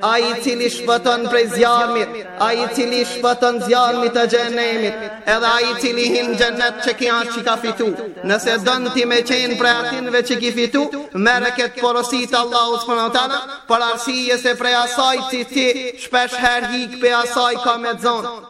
Ai i cili shpëton prej zjarmit, ai i cili shpëton zjarmit të xhehenemit, edhe ai i cili hin xhenet qeky asht që ka fitu. Nëse don ti me qenë prej atinve që ki fitu, merre këtë porosi t'Allahut subhanehu ue teala, për arsye se prej asaj që ti shpesh herë hik pi asaj ka me zonë.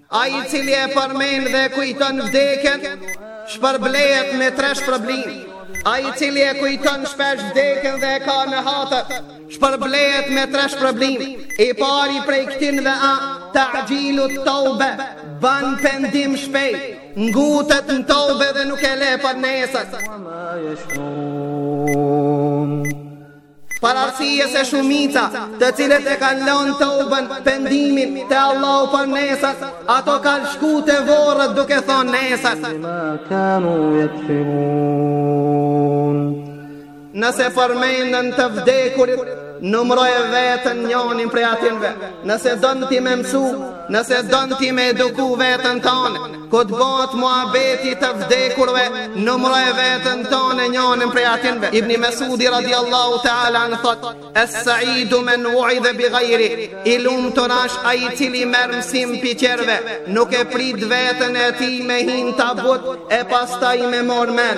Ai i cili e përmend dhe e kujton vdekjen, shpërblehet me tre shpërblime. Ai i cili e kujton shpesh vdekjen dhe e ka në hatër, shpërblehet me tre shpërblime. I pari prej këtynve a ta'xhilu teube, ban pendim shpejt, ngutet në teube dhe nuk e le për nesër. Për arsye se shumica, të cilët e kanë lonë teuben, pendimin, te Allahu për nesër, ato kanë shku te vorret duke thonë nesër. Bima kanu jeksibun. Nëse përmenden të vdekurit, numëroje veten njonin prej atynve. Nëse don ti me mësu, nëse don ti me eduku veten tonde, Kur t'bohet muhabeti i të vdekurve, numëroje veten tonde njonin prej atynve. Ibn Mesudi radiallahu ta'ala anhu thot, Es sa'idu men uuidhe bi gajrihi, i lumtur ash ai i cili merr mësim pi tjerëve, nuk e prit veten e tij me hin tabut e pastaj me morr men.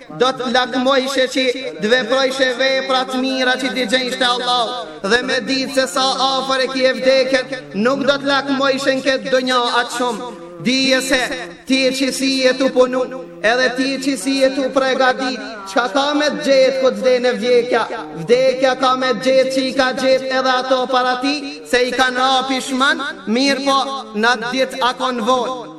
Do të lakmojshe që të veprojshe vepra të mira që t'hidhenshin te Allahu dhe me ditë se sa afër e kije vdekjen nuk do të lakmojshe në këtë dënja atë shumë Dije se ti je që s'je tu punu Edhe ti je që s'je tu u pregadit Çka ka me të gjetë kur t'vjen vdekja Vdekja ka me të gjetë qysh i ka gjetë edhe ato para ti Se i kanë ra pishman Mirëpo n'at ditë a kon vonë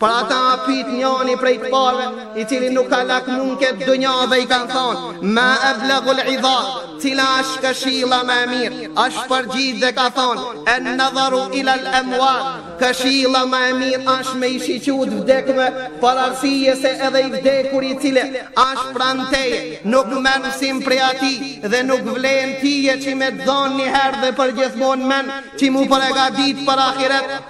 Për ata a pyt njani prej të parëve, i cili nuk ka lakmu n'këtë dunja dhe i kanë thonë, ma eblegul idhat, cila është këshilla ma e mirë, është përgjigj dhe ka thonë, en nedharu ilel emuat, këshilla ma e mirë është me i shiqu t'vdekmit, për arsye se edhe i vdekur i cili është pran teje, nuk merr mësim prej atij, dhe nuk vlenë ty që me të dhonë njëherë dhe për gjithmonë men, që m'u pregadit për ahiret,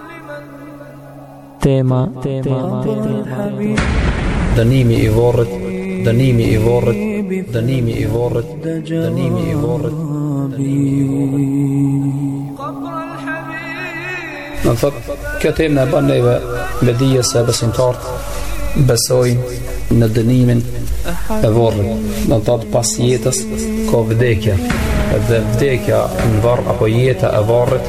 Tema, tema, Dënimi i vorrit, dënimi i vorrit, dënimi i vorrit, dënimi i vorrit. Dmth thot, kjo temë na e ban neve me dije se besimtarët besojnë në dënimin e vorrit dmth thot pas jetës ka vdekja dhe vdekja në varr apo jeta e vorrit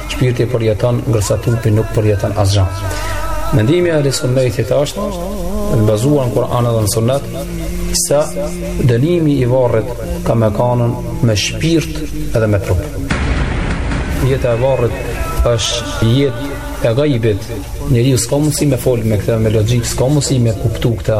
Shpirti përjeton ndërsa trupi nuk përjeton asgjë. Mendimi i Ahli Sunnetit është i bazuar në Kur'an dhe në Sunnet se dënimi i varrit ka me kanën me shpirt edhe me trup. Jeta e varrit është jetë e gajbit. Njeriu s'ka mundësi me folë me këtë me logjikë, s'ka mundësi me kuptu këtë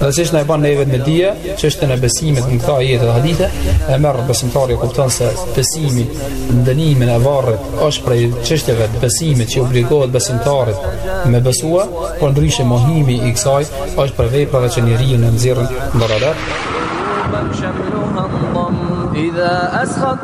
Dhe siç na e ban neve me dije çështjen e besimit në këto ajete dhe hadithe e merr besimtari e kupton se besimi në dënimin e varrit është prej çështjeve të besimit që i obligohet besimtarit me besu por ndryshe mohimi i kësaj është prej veprave që njerinë e nxjerrin në rradet Idha ashtë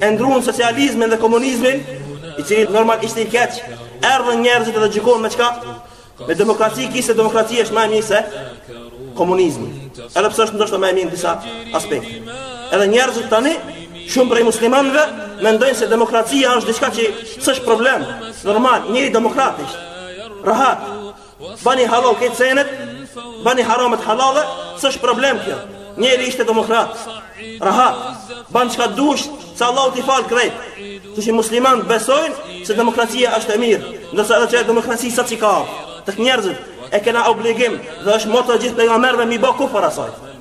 E ndërruan socializmin dhe komunizmin, i cili normal ishte i keq. Erdhën njerëzit edhe gjykojnë me çka? Me demokraci, kinse demokracia është më e mirë se komunizmi. Edhe pse është ndoshta më e mirë në disa aspekte. Edhe njerëzit tani Shumë prej muslimanëve mendojnë se demokracia është diçka që s'është problem. Normal, njeri demokrat është, rahat, Bani halal këto senet, bani haramet halale, s'është problem kjo. Njeri ishte demokrat, rahat, ban çka dush, se Allahu t'i fal krejt. Këta si muslimanë besojnë, se demokracia është e mirë, ndërsa edhe demokraci sa që ka te njerëzit, e kena obligim, dhe është moto e gjithë pejgamberëve, mi bo kufër asaj.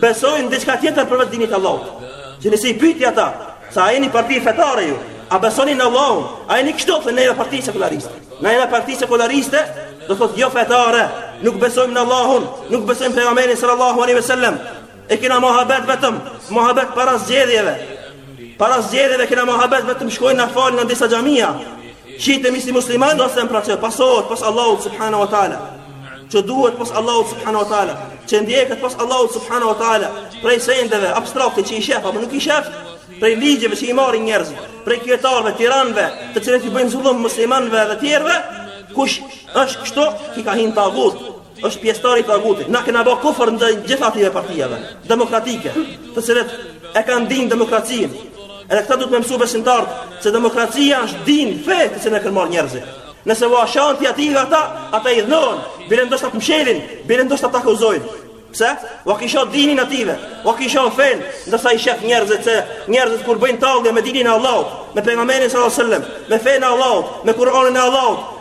Besojnë në diçka tjetër përveç dinit të Allahut. Që nëse i pyet ti ata, se a jeni parti fetare ju? A besoni në Allahun? A jeni kështu thonë na jena parti sekulariste? Na jena parti sekulariste, do të thotë jo fetare, nuk besojmë në Allahun, nuk besojmë pejgamberin sallallahu alaihi wasallam. E kena mohabet vetëm, mohabet para zgjedhjeve. Para zgjedhjeve kena mohabet vetëm shkojmë na falemi në disa xhamia. Shitemi si musliman do të them pra që pasohet pas Allahut subhanahu wa taala. Që duhet pas Allahut subhanahu wa taala, që ndjeket pas Allahut subhanahu wa taala, prej sendeve abstrakte që i shef apo nuk i shef, prej ligjeve që i marrin njerëzit, prej kryetarëve, tiranëve, të cilët i bëjnë zullum muslimanëve dhe të tjerëve, kush është kështu, ky ka hin tagut, është pjesëtar i Tagutit. Na kena ba kufër ndaj gjithë atyre partive demokratike, të cilët e kanë din demokracinë. Edhe këta duhet me mësu besimtarët se demokracia është din fe të cilën e kanë marrë njerëzit. Nëse ua shan ti atyne ata, ata idhnohen, bile ndoshta të mshelin, bile ndoshta të akuzojnë. Pse? Ua ki sha dinin atyne, ua ki sha fenë, ndërsa i shef njerëzit se njerëzit kur bëjnë tallje me dinin e Allahut, me pejgamberin sallallahu alajhi wasallam, me fenë e Allahut, me Kur'anin e Allahut,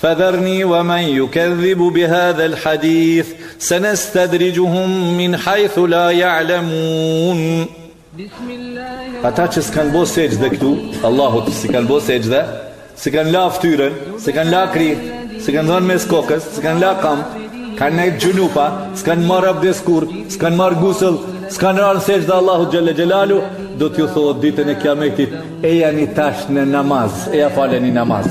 Fadharni wa man yukadhibu bi hadha al hadith sanastadrijuhum min haythu la ya'lamun Ata që s'kanë bo sexhde këtu Allahut, s'kanë bo sexhde, s'kanë la ftyrën, s'kanë la krah, s'kanë dhonë mes'h kokës, s'kanë la kamë, kanë nejtë xhunupa, s'kanë marrë abdes kurrë, s'kanë marrë gusëll, s'kanë ra në sexhde Allahut xhelle xhelaluhu, do t'ju thotë ditën e kiametit, eja hini tash në namaz, eja falne një namaz.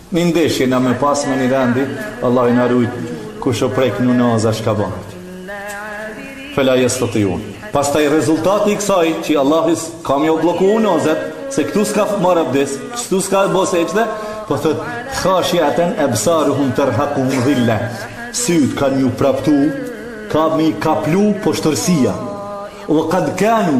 Ni ndeshje na me pasë me ni vend Allahu na rujt kur u prek unaza çka bahet fela yastatiun pastaj rezultati i kësaj që Allahu ka me ju blloku unazat se këtu s'ka marr abdes këtu s'ka bo sexhde po thot khashiatan absaruhum tarhaquhum dhilla syt kanë me ju praptu ka mi kaplu poshtërsia wa qad kanu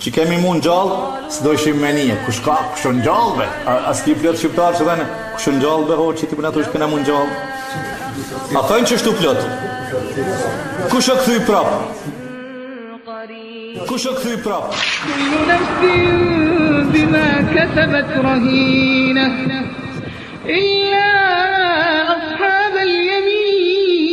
Që kemi mu ngjall s'do ishim me nije kush ka kush u ngjall be a, a s'ki plot shqiptarë që thonë kush u ngjall be hoxhë ti po na thu që kena mu ngjall a thonë qeshtu plot kush u kthy prap kush u kthy prap bima kasabat rahina illa ashab al yamin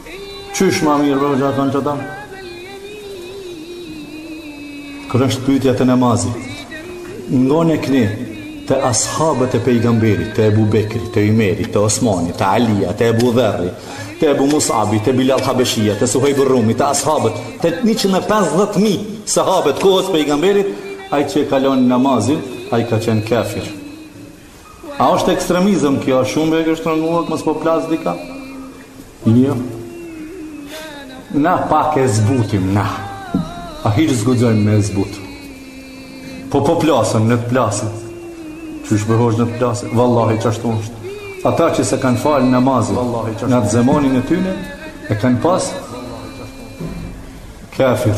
Qysh ma mirë me u gjykon këta? Kur është pyetja te namazi, ngone këni te ashabët e pejgamberit, te Ebu Bekri, te Ymeri, te Osmani, te Alia, te Ebu Dherri, te Ebu Musabi, te Bilal Habeshia, te Suhejb Rumi, te ashabët, te 150.000 sahabët e kohës pejgamberit, ai që e ka lon namazin, ai ka qenë kafir. A është ekstremizëm kjo? Shumë e ke shtrëngu, a mos po plas dikush? Jo. Na pak e zbutim, na. A hiç s'guxojmë me e zbut. Po po plasen, le të plasen. Qysh bre hoxhë le të plasen? Vallahi qashtu është. Ata që s'e kanë falë namazin, në zemanin e tyne, e kanë pas kafir.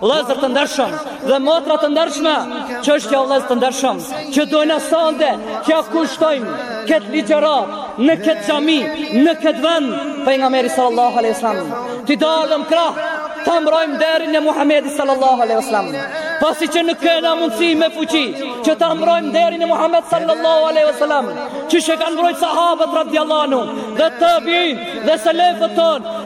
Vëllezër të ndershëm dhe motra të ndershme, çështja vëllezër të ndershëm, që dona sonte t'ia kushtojmë kët ligjëratë në kët xhami, në kët vend pejgamberit sallallahu alaihi wasallam. T'i dalim krah ta mbrojmë nderin e Muhamedit sallallahu alaihi wasallam. Pasi që nuk kena mundësi me fuqi Që ta mbrojmë nderin e Muhammed sallallahu aleyhi wa sallam Qysh e kanë mbrojtë sahabët radiallahu anhum Dhe tabiinët dhe selefët tonë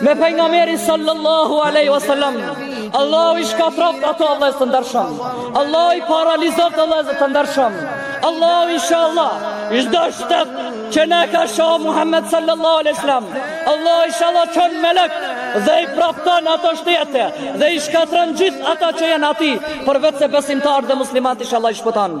Me pejgamberin sallallahu alaihi wasallam. Allahu i shkatërroftë ato vëllezër të ndershëm. Allahu i paralizoftë vëllezër të ndershëm. Allahu inshallah çdo shtet që na ka sha Muhammed sallallahu alaihi wasallam. Allahu inshallah çon melek dhe i prapton ato shtete dhe i shkatron gjithë ata që janë aty, përveçse besimtarë dhe muslimanët inshallah i shpëton.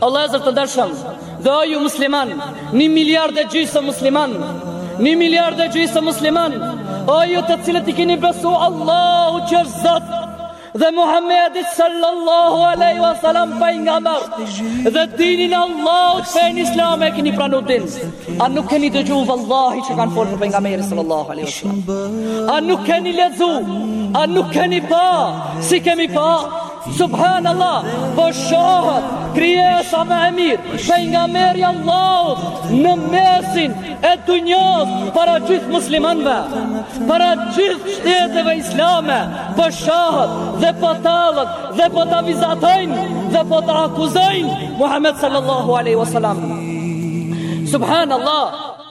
O vëllezër të ndershëm, dhe o ju musliman, një miliard e gjysëm musliman, një miliard e gjysëm musliman, o ju të cilët i keni besu Allahun që është Zot, dhe Muhammedin sallallahu alaihi wasallam pejgamber dhe dinin e Allahut fenë islame e keni pranu din a nuk keni dëgju vallahi që kanë fol për pejgamberin sallallahu alaihi wasallam a nuk keni lexu a nuk keni pa si kemi pa Subhanallah, po shahet, krijesa më e mirë, pejgamberi i Allahut, në mesin e dynjasë, para gjithë muslimanëve, para gjithë shteteve islame, po shahet, dhe po tallet, dhe po ta vizatojnë, dhe po ta akuzojnë, Muhammed sallallahu aleyhi wasallam. Subhanallah,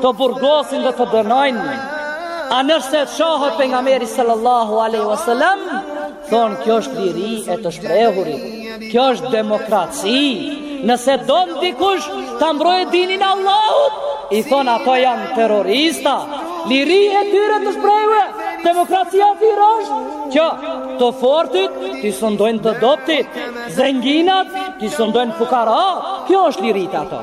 Të burgosin dhe të dënojnë A nëse shahet pejgamberi sallallahu aleyhi wa sallam Thonë kjo është liri e të shprehurit Kjo është demokraci Nëse don dikush ta mbrojë dinin e Allahut I thonë ato janë terrorista Liri e tyre të shprehurit Demokracia e tyre është Që të fortit T'i sundojnë të dobtit Zenginat T'i sundojnë fukaratë Kjo është liri te ato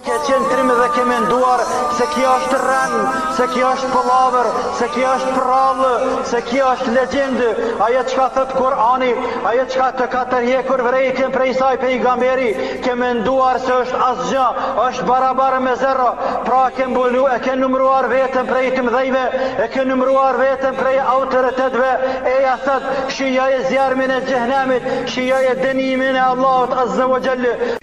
Ke qenë trim dhe ke menduar se kjo është rren, se kjo është pallavër, se kjo është prallë, se kjo është legjendë, ajo çka thot Kur'ani, ajo çka të ka tërhekur vërejtjen prej saj pejgamberi, ke menduar se është asgjë, është barabar me zero, pra ke mbulu e ke numëruar veten prej të mëdhejve, e ke numëruar veten prej autoritetve, eja thotë shijoje zjarmin e xhehenemit, shijoje dënimin e Allahut azza wa jall.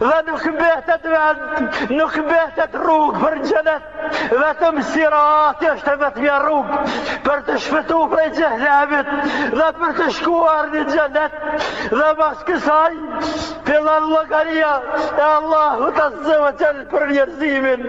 Dhe nuk mbetet vend, nuk mbetet rrugë për xhenet, vetëm sirati është e vetëmja rrugë për të shpëtu prej xhehnemit dhe për të shkuar në xhenet dhe mas kësaj fillon llogaria e Allahut azze ve xhel për njerëzimin.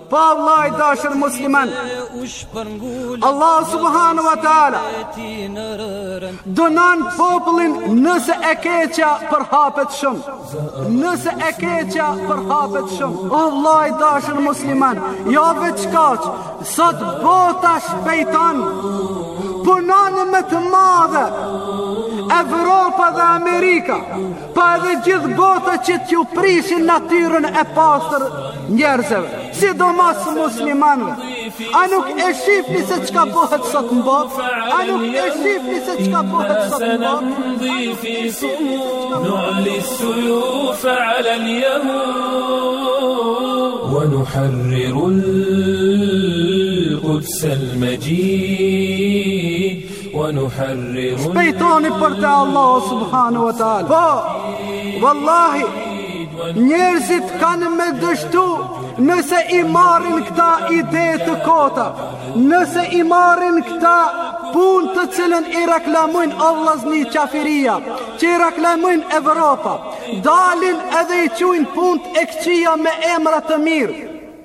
Vallahi i dashur musliman Allah subhanu wa ta'ala Dënon popullin nëse e keqja përhapet shumë Nëse e keqja përhapet shumë Vallahi i dashur musliman Jo veç kaq Sot bota shpejton Punon me të madhe Evropa dhe Amerika Po edhe gjithë bota që t'ju prishin natyrën e pastër njerëzve, sidomos muslimanëve. A nuk e shifni se çka bohet sot në botë? A nuk e shifni se çka bohet sot në botë? Nu'li sujufe ala ljehu Wa nuharriru l'kudse l'mejid Shpejtoni për te Allahu subhanehu wa ta'ala Po, vallahi, njerëzit kanë me dështu Nëse i marrin këta ide të kota Nëse i marrin këta punët të cilën i reklamojnë o vllazni qafiria Që i reklamojnë Evropa Dalin edhe i qujnë punët e këqija me emra të mirë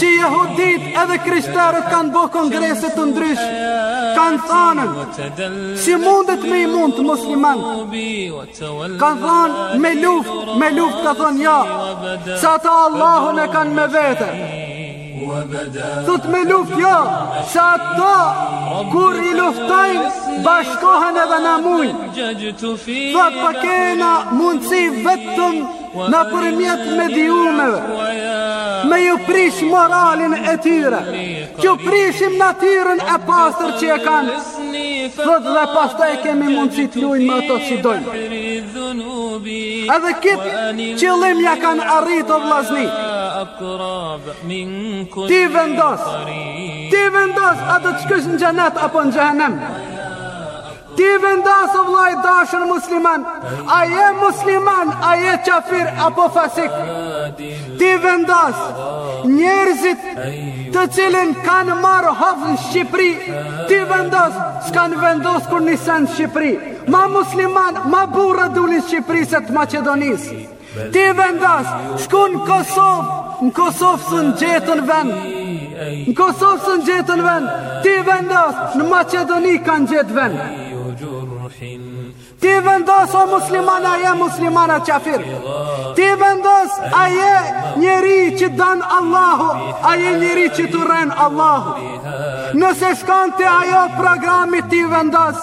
që jehudit edhe krishtarët kanë bo kongrese të ndrysh, kanë thanë, si mundet me i mundë musliman, kanë thanë me luftë, me luftë ka thanë jo, se ata Allahun e kanë me vete, Thotë me luftë jo, se ata kur i luftojmë, bashkohen edhe na mujnë. Thotë po kena mundësi vetëm nëpërmjet mediumeve, me ju prish moralin e tyre, t'u prishim natyrën e pastër që e kanë, thotë dhe pastaj kemi mundësi t'lujmë me ato si dojmë. Edhe kit qëllim ia kanë arritë o vllazni, ti vendos, ti vendos a do t'shkosh në xhenet apo në xhehenem, Ti vendos o vlla i dashur musliman, a je musliman, a je qafir apo fasik? Ti vendos njerëzit të cilën kanë marrë hov në Shqipëri, ti vendos s'kanë vendos kur nisën Shqipëri. Ma musliman, ma burra dulën n'Shqipëri se të Maqedonisë. Ti vendos, shku në Kosovë, në Kosovë s'kanë gjetë vend, në Kosovë s'kanë gjetë vend, ti vendos, në Maqedoni kanë gjetë vend. Ti vendos, o musliman, a je musliman a qafir, ti vendos, a je njeri që t'don Allahu, a je njeri që t'urren Allahu, nëse shkon te ajo programi ti vendos,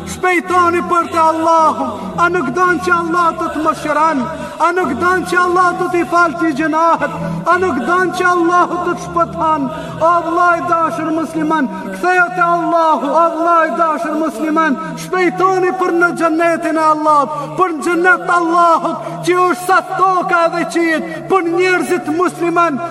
Shpejtoni për te Allahu, a nuk don që Allahu të të mëshiron? A nuk don që Allahu të t'i fal gjynahet? A nuk don që Allahu të të shpëton? O vlla i dashur musliman, kthehu te Allahu, o vlla i dashur musliman, shpejtoni për në xhenetin e Allahut, për xhenet të Allahut, që është sa toka edhe qiejt, për njerëzit musliman,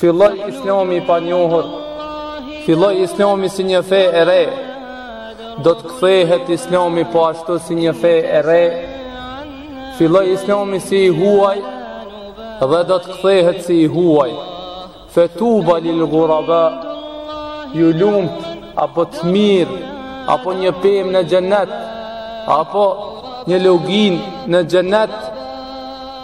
Filloi islami i panjohur, filloi islami si një fe e re, do të kthehet islami po ashtu si një fe e re, filloi islami si i huaj, dhe do të kthehet si i huaj, fe tuba lil guraba, ju lumt, apo të mirë, apo një pemë në xhennet, apo një luginë në xhennet,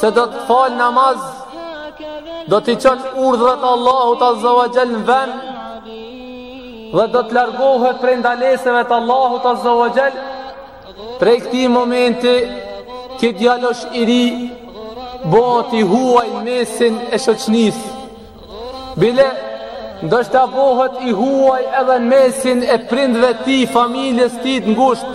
se do të fal namaz do t'i çon urdhrat e Allahut azza wa jall në vend dhe do të largohet prej ndalesave të Allahut azza wa jall prej këtij momenti ky djalosh i ri bëhet i huaj mesin e shoqnis bile ndoshta bëhet i huaj edhe mesin e prindve tij familjes tij të ngushtë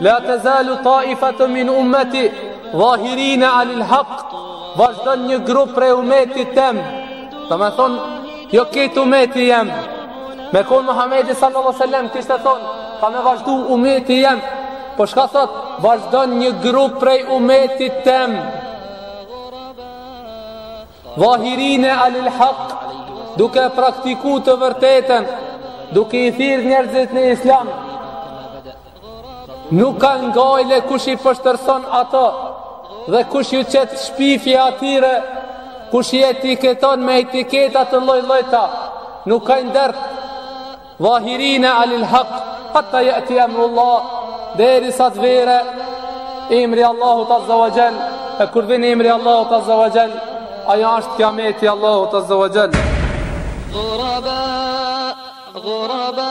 La tezalu taifetun min umeti dhahirine alel haq Vazhdon një grup prej umetit tem Domethonë Jo krejt umeti jem Me konë Muhammedi sallallahu sallam Kishte thonë Ka me vazhdu umeti jem Po shka thotë Vazhdon një grup prej umetit tem dhahirine alel haq Duke e praktiku të vërtetën Duke i thirrë njerëzit në islam Nuk kanë gajle kush i poshtërson ato dhe kush ju qet shpifje atyre, kush i etiketon me etiketa të llojllojta, nuk kanë dert, dhahirine alel haq, hata jeti emru Allah, derisa të vjen emri i Allahut azze ve xhel, e kur vjen emri i Allahut azze ve xhel, aja është kiameti i Allahut azze ve xhel. Guraba, guraba,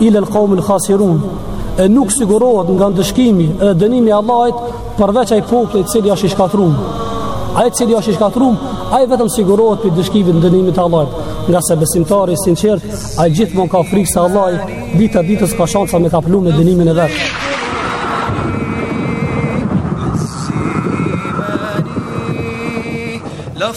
ila al-qawm al-khasirun e nuk sigurohet nga ndëshkimi dhe dënimi i Allahit përveç ai populli i cili është i shkatrum ai i cili është i shkatrum ai vetëm sigurohet prej ndëshkimit dhe dënimit të Allahit ngase besimtari i sinqert ai gjithmonë ka frikë se Allahu dita ditës ka shansa me kaplu me dënimin e vet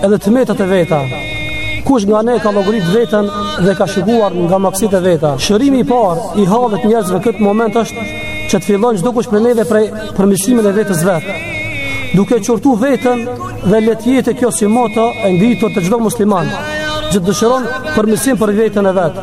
Edhe të metat e veta, kush nga ne ka llogarit veten dhe ka shikuar mangësit e veta. Shërimi i parë i hallit të njerëzve këtë moment është që të fillojë çdokush prej neve prej përmirësimit e vetës vetë. Duke qortu veten dhe le të jetë kjo si moto e ngritur të çdo muslimani që dëshiron përmirësim për veten e vet.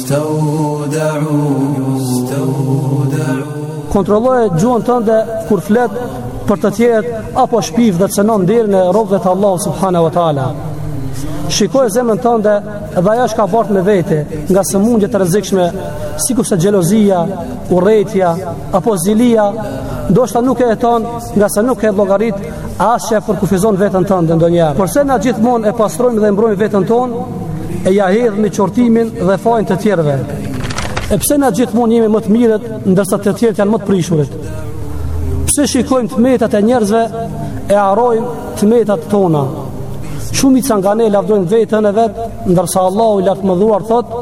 Kontrolloje gjuhën tënde kur flet për të tjerët apo shpif dhe cënon nderin e robëve të Allahu subhanahu wa taala. Shikoje zemrën tënde dhe ajo çka bart me vete nga sëmundje të rrezikshme, sikurse xhelozia, urrejtja apo zilia, ndoshta nuk e jeton ngase nuk e llogarit As që e përkufizon veten tënde ndonjëherë. Përse na gjithmonë e pastrojmë dhe mbrojmë veten tonë e ia hedhmi qortimin dhe fajin të tjerëve. E pse na gjithmonë jemi më të mirët ndërsa të tjerët janë më të prishurit? Pse shikojmë të metat e njerëzve e harrojmë të metat tona? Shumica nga ne lavdërojnë veten e vet, ndërsa Allahu i lartëmadhëruar thotë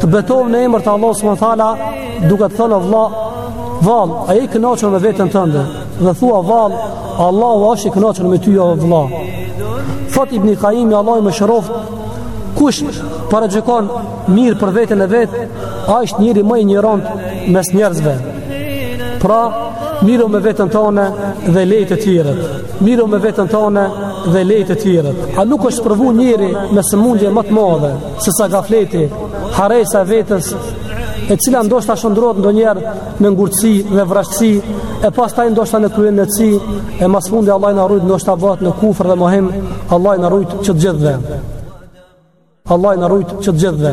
Të betohem në emër të Allahu subhanahu wa taala duke të thënë o vëlla, vallë, a je i kënaqur me veten tënde? Dhe thua vallë, Allahu është i kënaqur me ty o vëlla. Thotë ibn Qayyimi Allahu e mëshiroftë kush paragjykon mirë për veten e vet, ai është njeriu më injorant mes njerëzve. Pra, merru me veten tënde dhe leji të tjerët. Merru me veten tënde dhe leji të tjerët. A nuk është sprovu njeri me sëmundje më të madhe? sesa gafleti, harresa e vetes, e cila ndoshta shndërrohet ndonjëherë në ngurtësi dhe vrazhdësi, e pastaj ndoshta në kryeneçësi, e më së fundi Allahu na ruajt ndoshta bëhet në kufër dhe mohim, Allahu na ruajt që të gjithëve. Allahu na ruajt që të gjithëve.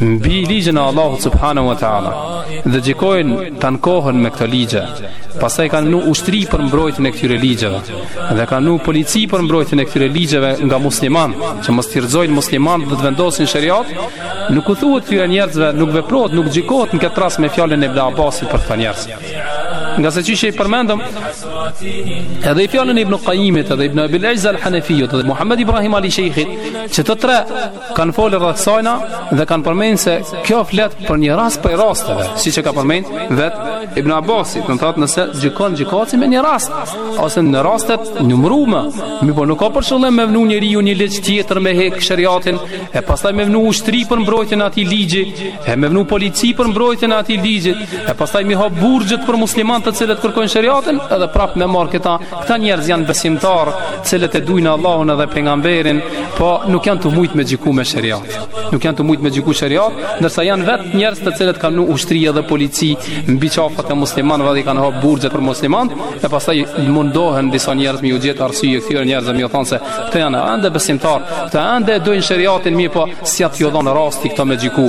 mbi ligjin e Allahut subhanahu wa taala dhe gjykojnë tanë kohën me këto ligje. Pastaj kanë vnu ushtri për mbrojtjen e këtyre ligjeve dhe kanë vnu polici për mbrojtjen e këtyre ligjeve nga muslimanët, që mos t'i rrëzojnë muslimanët dhe të vendosin sheriat. Nuk u thuhet këtyre njerëzve, nuk veprohet, nuk gjykohet në këtë rast me fjalën e Ibn Abbasit për këta njerëz. Ngase qysh e përmendëm edhe fjalën e Ibn Qayyimit, edhe Ibn Abil Izz al-Hanafiyut, edhe Muhammed Ibrahim Ali Sheikhit, që të tre kanë folë rreth kësajna dhe kanë përmend se kjo flet për një rast prej rasteve, siç e ka përmend vet Ibn Abbas, do të thotë nëse gjykon gjykatësi me një rast ose në raste të numëruara, mirëpo nuk ka për qëllim me vnu njeriu një ligj tjetër me hek sheriatin e pastaj me vnu ushtri për mbrojtjen e atij ligji, e me vnu polici për mbrojtjen e atij ligji, e pastaj m'i hap burgjet për muslimanët të cilët kërkojnë sheriatin edhe prapë me marr këta Këta njerëz janë besimtarë, të cilët e dujnë Allahun edhe pejgamberin, po nuk janë tu mujt me gjyku me sheriat. Nuk janë tu mujt me gjyku sheriat, ndërsa janë vetë njerëz të cilët kanë vnu ushtri edhe polici mbi qafat e muslimanëve dhe kanë hap burgjet për muslimanët, e pastaj mundohen disa njerëz me u gjet arsye këtyre njerëzve e me thënë se këta janë ende besimtarë, këta ende e dojnë sheriatin, mirëpo s'u ashtë dhanë rasti këta me gjyku.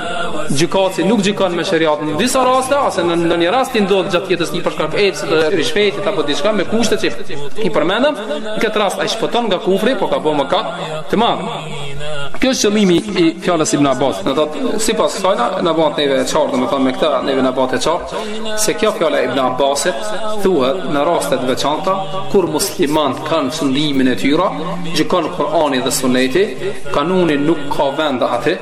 gjykatësi nuk gjykon me sheriatin në disa raste ose në ndonjë rast i ndodh gjatë jetës për shkak të ryshfetit apo diçka me kushtet që i përmendëm në këtë rast ai shpëton nga kufri po ka bërë mëkat të madh Ky është qëllimi i fjalës Ibn Abbas. Do thotë sipas kësaj na na bëhet neve e qartë, do të thonë me këtë neve na bëhet e qartë se kjo fjala e Ibn Abbasit thuhet në raste të veçanta kur muslimanët kanë sundimin e tyre, gjykon Kur'ani dhe Suneti, kanuni nuk ka vend aty.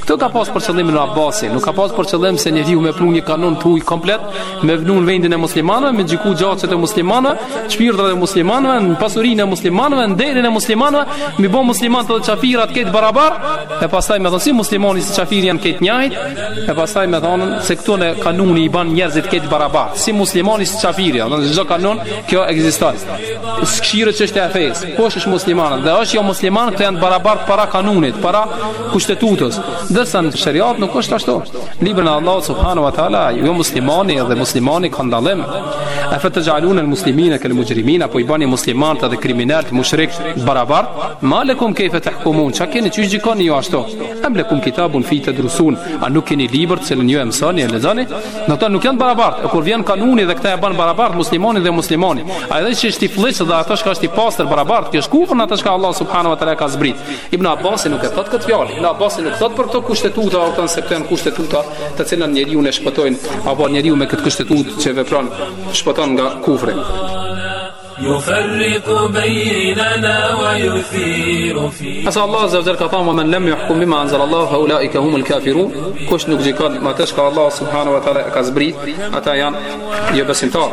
Këtë ka pas për qëllim Ibn Abbasi, nuk ka pas për qëllim se njeriu me pru një kanun të huj komplet, me vnu në vendin e muslimanëve, me gjiku gjacet e muslimanëve, shpirtrat e muslimanëve, në pasurinë e muslimanëve, në nderin e muslimanëve, me i bo muslimanët edhe qafirat të barabartë, e pasaj me thonë si muslimani si qafiri janë të njajtë, e pasaj me thonë se këtu në kanuni i ban njerëzit të barabartë, si muslimani si qafiri, do të thotë në çdo kanun kjo ekziston. S'kqyr çështje është e fesë, kush është musliman, dhe është jo musliman, këto janë barabartë para kanunit, para kushtetutës. Ndërsa në sheriat nuk është ashtu. Librin e Allahut subhanahu wa taala, jo muslimani dhe muslimani kanë dallim. A fa najalul muslimina kal mujrimina, po i bani muslimanët dhe kriminalët mushrik barabart? Ma lakum kayfa tahkumun? Çka keni që gjikoni ju ashtu? Am lakum kitabun fihi tadrusun? A nuk keni libër të cilën ju e mësoni e lexoni? Do të thotë nuk janë barabart. E kur vjen kanuni dhe këta e bën barabart muslimanin dhe jomuslimanin. Atë edhe që është i flliqt dhe ata që është i pastër barabart, kjo është kufër në atë që Allah subhanahu wa taala ka zbrit. Ibn Abbasi nuk e thotë këtë fjalë. Ibn Abbasi nuk thotë për këto kushtetuta, apo thonë se këto janë kushtetuta të cilat njeriu e shpëtojnë, apo njeriu me këtë kushtetutë që vepron shpëton nga kufri. Yufarriqu baynana wa yuthiru fi Asa Allah azza wa jalla ka thënë wa man lam yahkum bima anzal Allah fa ulaika humul kafirun kush nuk gjikon me atë që Allah subhanahu wa taala ka zbrit ata janë jobesimtarë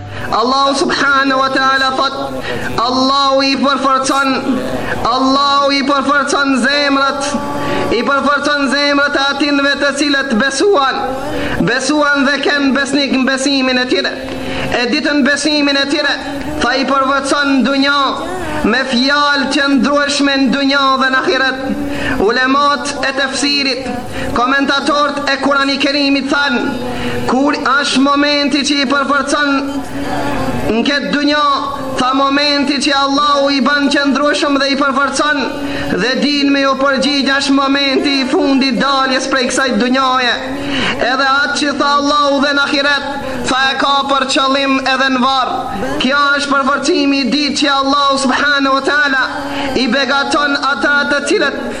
Allahu subhanahu wa taala thotë Allahu i përforcon Allahu i përforcon zemrat i përforcon zemrat e atinve të cilët besuan besuan dhe kenë besnikë në besimin e tyre e ditën besimin e tyre tha i përforcon në dunja me fjalë të qëndrueshme në dunjë dhe në ahiret ulemat e tefsirit Komentatorët e Kurani Kerimit thanë, kur ashtë momenti që i përforcon në këtë dunja, tha momenti që Allahu i ban qëndrueshëm dhe i përforcon, dhe dinë me ju përgjigj ashtë momenti i fundit daljes prej kësaj dunjaje. Edhe atë që tha Allahu dhe në ahiret, tha e ka për qëllim edhe në varr. Kjo është përforcimi i dytë që Allahu subhanahu wa taala i begaton ata të cilët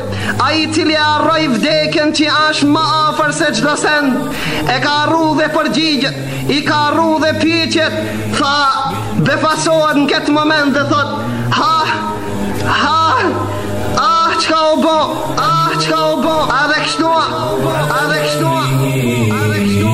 Ai i cili e arroi vdekjen që ashtë ma afër se çdo send, e ka arru dhe përgjigjet, i ka arru dhe pyetjet, tha, befasohet në këtë moment dhe thotë, hah, hah, ah çka u bo, ah çka u bo, edhe kështu, edhe kështu, edhe kështu.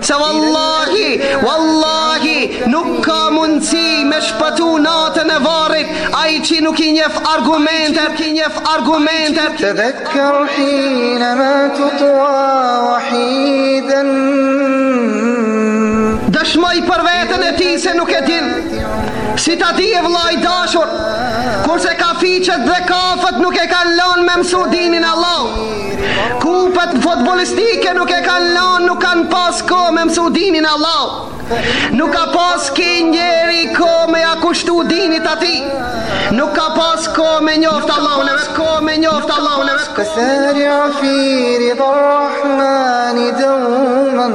Se wallahi, wallahi, nuk ka mundësi me shpëtu natën e varrit, ai që nuk i njef argumentet, nuk i njef argumentet. Të dhe kërhine me të tua wahiden. Dëshmoj për veten e tij se nuk e din, si ta dije vëlla i dashur, kurse kafiqet dhe kafet nuk e kanë lanë me mësu dinin e Allahut. Kupat futbollistike nuk e kanë lanë, nuk kanë pas kohë me mësu dinin e Allahut. Nuk ka pas ky njeri kohë me ja kushtu dinit të tij. Nuk ka pas kohë me njoftë Allahun e vet, kohë me njoftë Allahun e vet. Kësari a fi ridha rahmani daumen.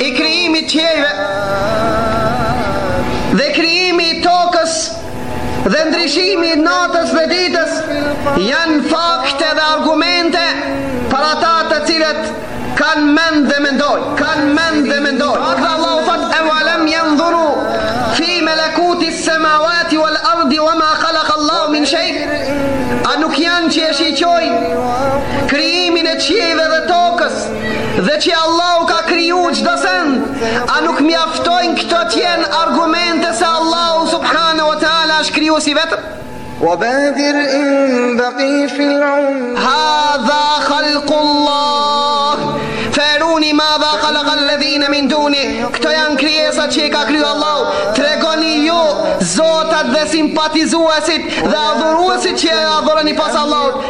i krijimi i qiejve dhe krijimi i tokës dhe ndryshimi i natës dhe ditës janë fakte dhe argumente për ata të cilët kanë mend dhe mendojnë kanë mend dhe mendojnë dhe Allahu thotë e ve lem jandhuru fi melekuti semavati wal ardi wa ma khalak Allahu min shej a nuk janë që e shiqojnë krijimin e qiejve dhe tokës dhe që Allahu ka kriju çdo send, a nuk mjaftojnë këto t'jenë argumente se Allahu subhanahu wa ta'ala është krijusi i vetëm? Wa badir in baqi fil umr Hadha khalkullah Fe eruni madha khalakal ledhine min duni Këto janë krijesa që i ka kriju Allahu Tregoni ju zotat dhe simpatizuesit dhe adhuruesit që e adhuroni pas Allahut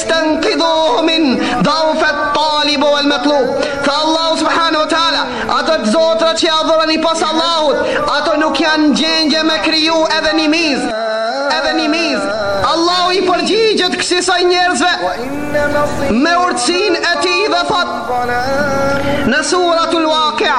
Stanqidhuhu minh daufat talibu wal matlub. Tha Allahu subhanahu wa taala, ato të zotra që adhuroni pas Allahut, ato nuk janë n'gjendje me kriju edhe një mizë. Edhe një mizë. Allahu i përgjigjet kësisoj njerëzve me urtësinë e tij dhe thotë në suratul Waqia.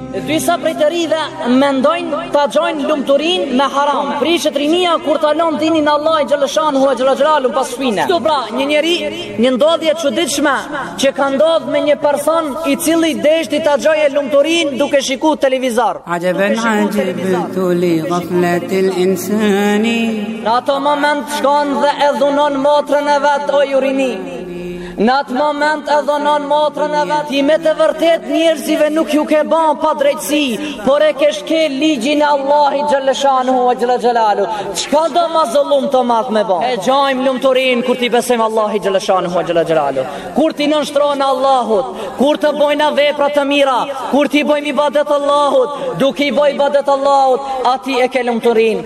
Disa prej të rinjve mendojnë ta gjojnë lumturinë me haram. Prishet rinia kur ta lën dinin e Allahit xhele shanuhu ue xhele xhelaluhu pas shpine. Kështu pra, një njeri, një ndodhje e çuditshme që ka ndodh me një person i cili deshti ta gjojë lumturinë duke shiku televizor. Ajaban ajibtu li ghaflatil insani. Në atë moment shkon dhe e dhunon motrën e vet o ju rini. Në atë moment e dhunon motrën e vet Ti me të vërtet njerëzve nuk ju ke ban padrejtësi Por e ke shkel ligjin e Allahit xhele shanuhu ue xhele xhelaluhu Çka do ma zullum të madh me ban E gjajmë lumturinë kur t'i besojmë Allahit xhele shanuhu ue xhele xhelaluhu Kur t'i nënshtrohna Allahut Kur të bojna vepra të mira Kur t'i bojmë ibadet Allahut Duke i bo ibadet Allahut Aty e ke lumturinë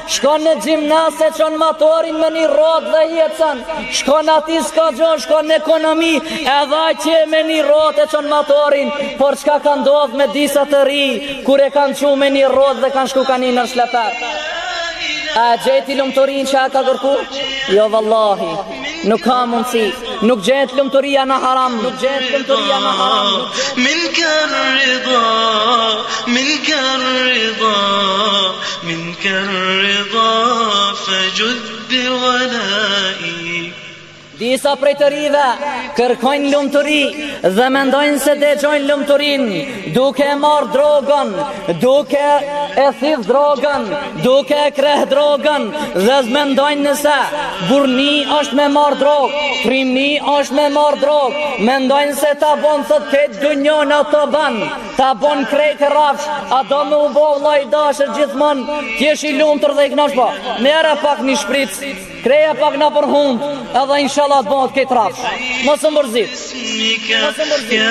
Shkon në gjimnaz, e qet maturën me një rod dhe jetëson Shkon ati s'ka gjo, shkon në ekonomi E dha që me një rod e qënë matorin Por çka ka ndodh me disa të ri Kur e kanë çu me një rod dhe kanë shku ka një në shleper A gjeti lumturinë që e ka kërku? Jo vallahi, nuk ka mundësi Nuk gjehet lumturia në haram Nuk gjehet lumturia në haram Min kërë rida, min kërë rida Disa prej të rive kërkojnë lumturi dhe mendojnë se do e gjojnë lumturinë duke e marrë drogën, duke e thith drogën, duke e kreh drogën dhe mendojnë nëse burrni është me marrë drogë, trimni është me marrë drogë, mendojnë se ta bon thotë krejt dynjanë autoban. Ta bon krejt rrafsh, a do me u bo vla i dashur gjithmonë, t'jesh i lumtur dhe i knaqshëm po, merre pak një shpric, krehja pak nëpër hundë, edhe inshallah të bohet krejt rrafsh. Mos u mërzit, mos u mërzit.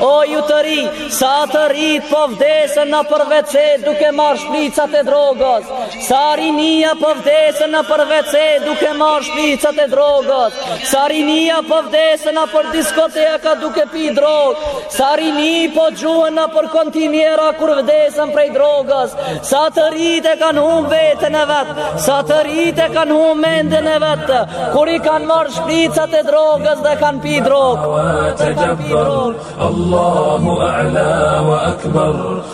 O ju të rinj, sa të rinjtë po vdesin nëpër vece duke marrë shpricat e drogës, Sa rinia po vdesin nëpër WC duke marrë shpricat e drogës Sa rinia po vdesin nëpër diskoteka duke pi drogë Sa rini po gjuhen nëpër kontinjera kur vdesin prej drogës Sa të rit e kanë hum veten e vet Sa të rit e kanë hum menden e vet Kur i kanë marrë shpricat e drogës dhe kanë pi drogë Allahu A'la wa Akbar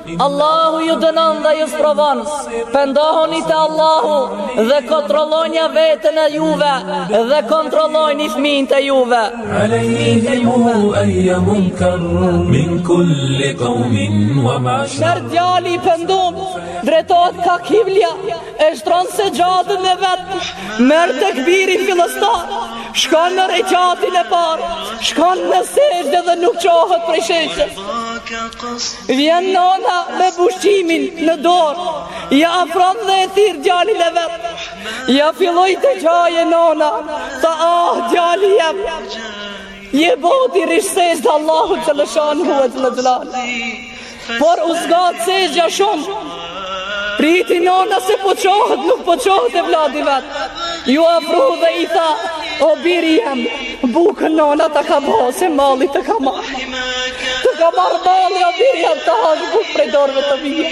Allahu ju dënon dhe ju sprovon. Pendohuni te Allahu dhe kontrollojeni veten e juve dhe kontrollojini fmijt e juve. Alejhim ayya munkar min kulli qawmin wa ma shar. Djali i pendum drejtohet kah kiblja E shtron sexhaden e vet Merr tekbirin fillestar Shkon në reqatin e parë Shkon në sexhde dhe nuk çohet prej sexhdes Vjen nona me ushqimin në dorë Ja afron dhe e thirr djalin e vet Ja filloi të qajë nona Tha ah djali jem Je bot i rishsejt Allahut të lëshan huet në gjelat Por u zgat sexhdja shumë Priti nona se po çohet nuk po çohet evladi i vet Ju afru dhe i tha O biri jem Bukën nona ta ka bo se malli të ka marrë Të ka marrë malli o biri jem të hash bukë prej dorëve të mija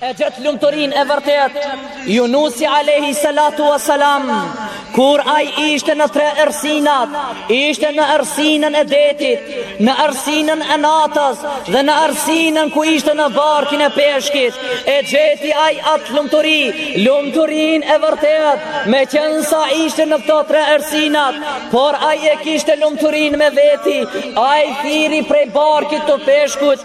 E gjet lumturinë e vërtetë Junusi alejhi salatu wa salam kur ai ishte në tre errësinat, ishte në errësinën e detit, në errësinën e natës dhe në errësinën ku ishte në barkin e peshkit. E gjeti ai atë lumturi, lumturinë e vërtetë, meqenëse ishte në këto tre errësinat, por ai e kishte lumturinë me veti. Ai thirri prej barkit të peshkut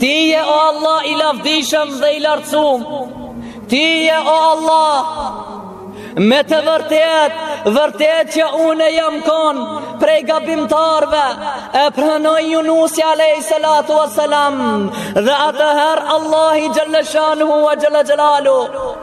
Ti je o Allah i lavdishëm dhe i lartësum. Ti je o Allah me të vërtetë, vërtet që unë jam kon Prej gabimtarëve. E pranoi Junusi alejhi salatu wa salam Dhe atëherë Allahi xhele shanuhu wa xhele xhelaluhu